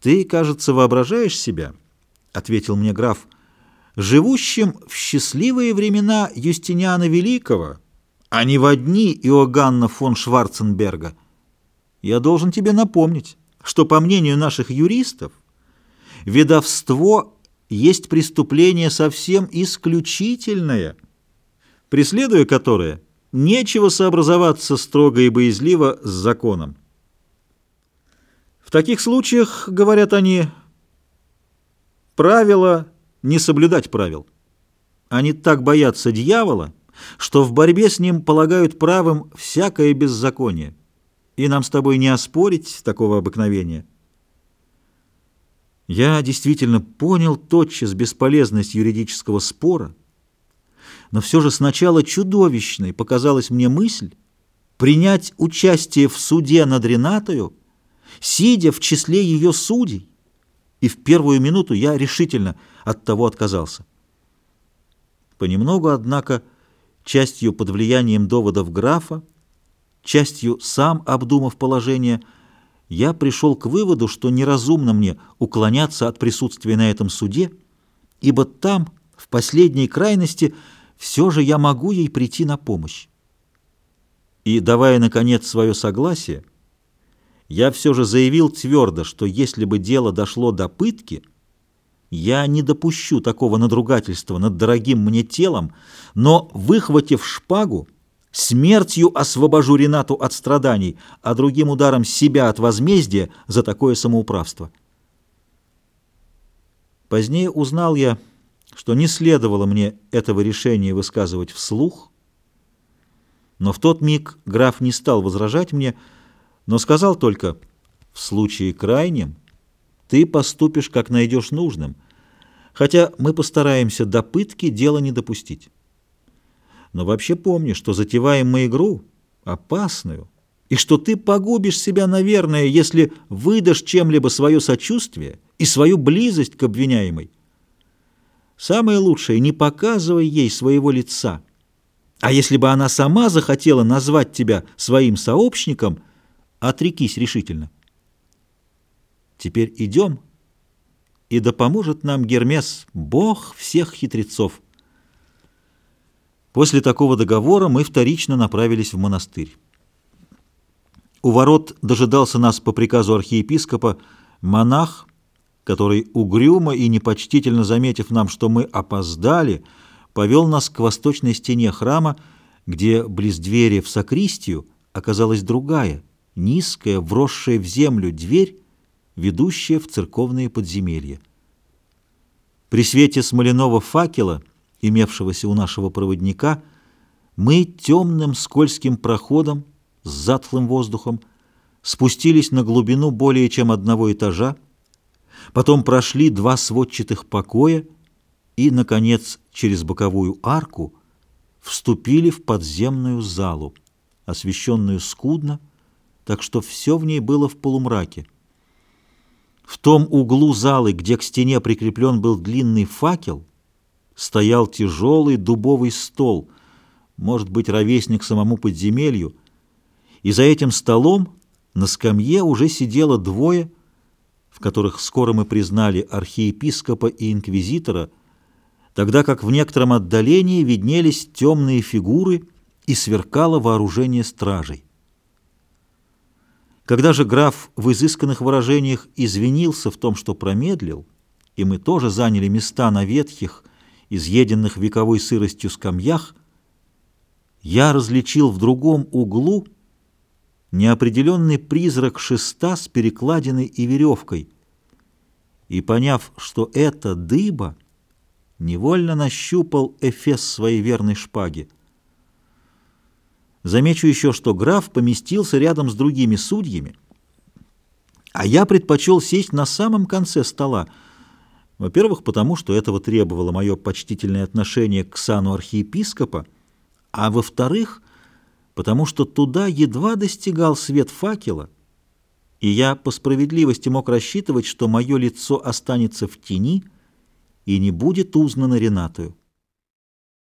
«Ты, кажется, воображаешь себя, — ответил мне граф, — живущим в счастливые времена Юстиниана Великого, а не в одни Иоганна фон Шварценберга. Я должен тебе напомнить, что, по мнению наших юристов, ведовство есть преступление совсем исключительное, преследуя которое нечего сообразоваться строго и боязливо с законом. В таких случаях, говорят они, правило не соблюдать правил. Они так боятся дьявола, что в борьбе с ним полагают правым всякое беззаконие. И нам с тобой не оспорить такого обыкновения. Я действительно понял тотчас бесполезность юридического спора, но все же сначала чудовищной показалась мне мысль принять участие в суде над Ренатою, сидя в числе ее судей, и в первую минуту я решительно от того отказался. Понемногу, однако, частью под влиянием доводов графа, частью сам обдумав положение, я пришел к выводу, что неразумно мне уклоняться от присутствия на этом суде, ибо там, в последней крайности, все же я могу ей прийти на помощь. И, давая, наконец, свое согласие, я все же заявил твердо, что если бы дело дошло до пытки, я не допущу такого надругательства над дорогим мне телом, но, выхватив шпагу, Смертью освобожу Ренату от страданий, а другим ударом себя от возмездия за такое самоуправство. Позднее узнал я, что не следовало мне этого решения высказывать вслух, но в тот миг граф не стал возражать мне, но сказал только, «В случае крайнем ты поступишь, как найдешь нужным, хотя мы постараемся до пытки дело не допустить». Но вообще помни, что затеваем мы игру опасную, и что ты погубишь себя, наверное, если выдашь чем-либо свое сочувствие и свою близость к обвиняемой. Самое лучшее — не показывай ей своего лица. А если бы она сама захотела назвать тебя своим сообщником, отрекись решительно. Теперь идем, и да поможет нам Гермес, Бог всех хитрецов. После такого договора мы вторично направились в монастырь. У ворот дожидался нас по приказу архиепископа монах, который, угрюмо и непочтительно заметив нам, что мы опоздали, повел нас к восточной стене храма, где близ двери в сакристию оказалась другая, низкая, вросшая в землю дверь, ведущая в церковные подземелья. При свете смоляного факела — имевшегося у нашего проводника, мы темным скользким проходом с затхлым воздухом спустились на глубину более чем одного этажа, потом прошли два сводчатых покоя и, наконец, через боковую арку вступили в подземную залу, освещенную скудно, так что все в ней было в полумраке. В том углу залы, где к стене прикреплен был длинный факел, стоял тяжелый дубовый стол, может быть, ровесник самому подземелью, и за этим столом на скамье уже сидело двое, в которых скоро мы признали архиепископа и инквизитора, тогда как в некотором отдалении виднелись темные фигуры и сверкало вооружение стражей. Когда же граф в изысканных выражениях извинился в том, что промедлил, и мы тоже заняли места на ветхих, изъеденных вековой сыростью скамьях, я различил в другом углу неопределенный призрак шеста с перекладиной и веревкой, и, поняв, что это дыба, невольно нащупал эфес своей верной шпаги. Замечу еще, что граф поместился рядом с другими судьями, а я предпочел сесть на самом конце стола, во-первых, потому что этого требовало мое почтительное отношение к сану архиепископа, а во-вторых, потому что туда едва достигал свет факела, и я по справедливости мог рассчитывать, что мое лицо останется в тени и не будет узнано Ренатою.